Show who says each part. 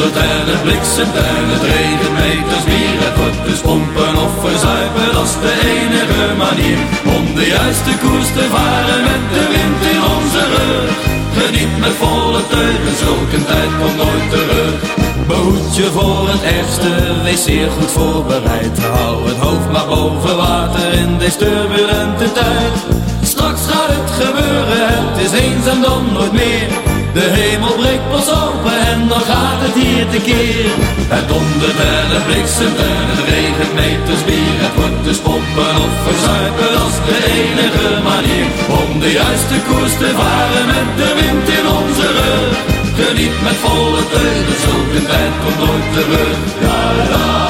Speaker 1: dondert en het bliksemt en het meters bier. Het wordt dus pompen of verzuipen, dat de enige manier. Om de juiste koers te varen met de wind in onze rug. Geniet met volle teugen, zulke tijd komt nooit terug. Behoed je voor het ergste, wees zeer goed voorbereid. Hou het hoofd maar boven water in deze turbulente tijd. Straks gaat het gebeuren, het is eens en dan nooit meer. De hemel breekt pas open en dan gaat het Het dondert en het bliksemt en het regent meters bier. Het wordt dus of verzuipen als de enige manier. Om de juiste koers te varen met de wind in onze rug. Geniet met volle teugen, zulke tijd komt nooit terug. Ja, ja.